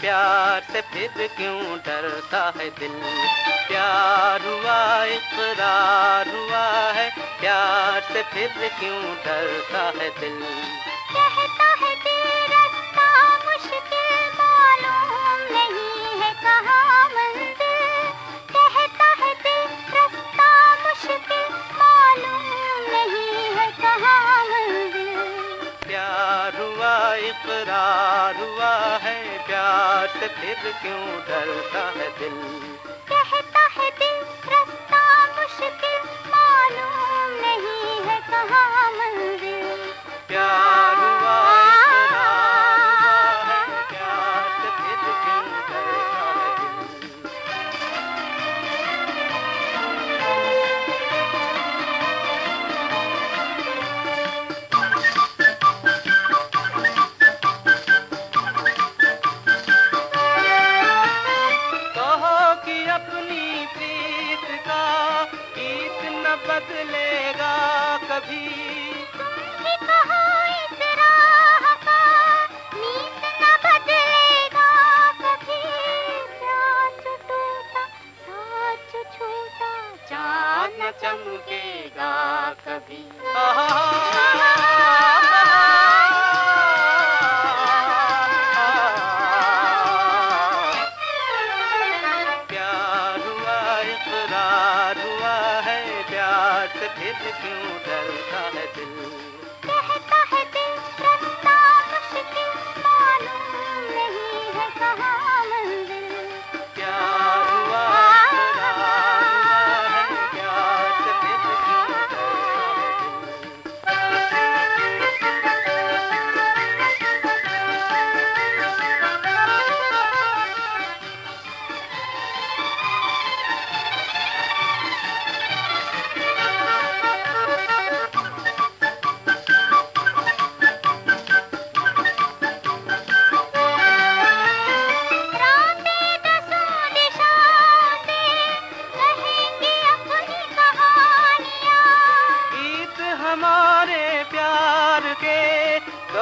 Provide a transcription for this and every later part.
پیار سے پھر کیوں ڈرتا ہے دل؟ پیار ہوا اقرار ہوا ہے پیار سے پھر کیوں ڈرتا ہے دل؟ کہتا ہے دل رستہ مشکل معلوم نہیں ہے کہاں منزل۔ کہتا ہے دل رستہ مشکل معلوم نہیں ہے کہاں منزل۔ پیار ہوا اقرار ہوا پھر کیوں ڈرتا ہے دل؟ چمکے گا کبھی۔ پیار ہوا اقرار؟ سے پھر کیوں ڈرتا ہے دل؟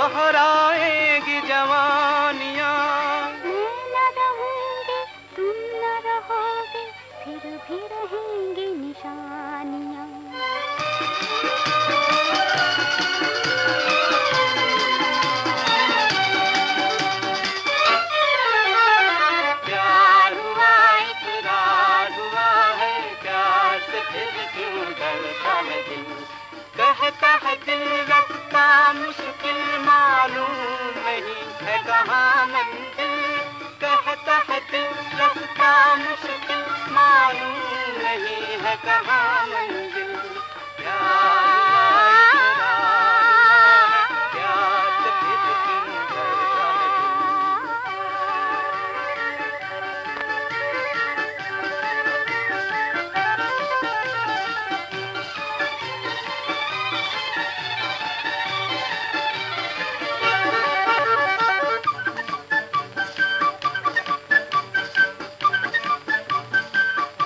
دوہرائیں گی جوانیاں میں نہ رہوں گی تم نہ رہو گے پھر بھی رہیں گی نشانیاں ہوا اقرار کہاں منزل کہتا ہے دل رستہ مشکل معلوم نہیں ہے کہاں منزل